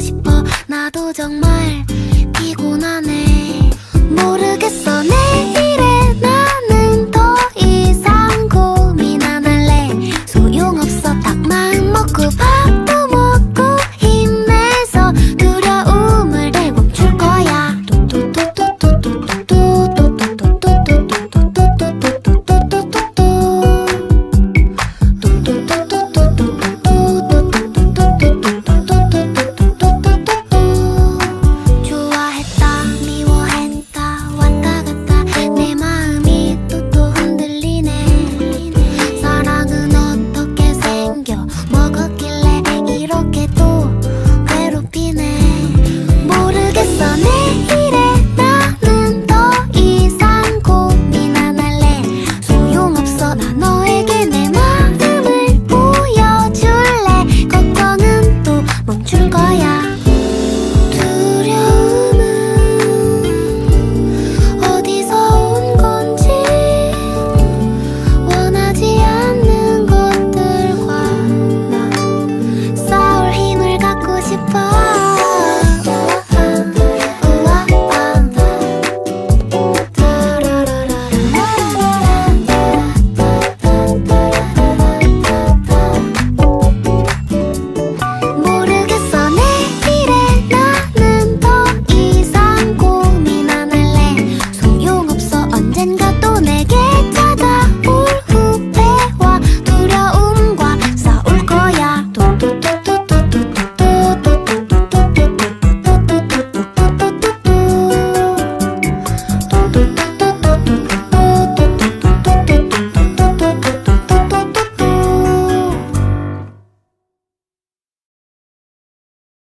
싶어. 나도 정말 피곤하네. 모르겠어. もう呼吸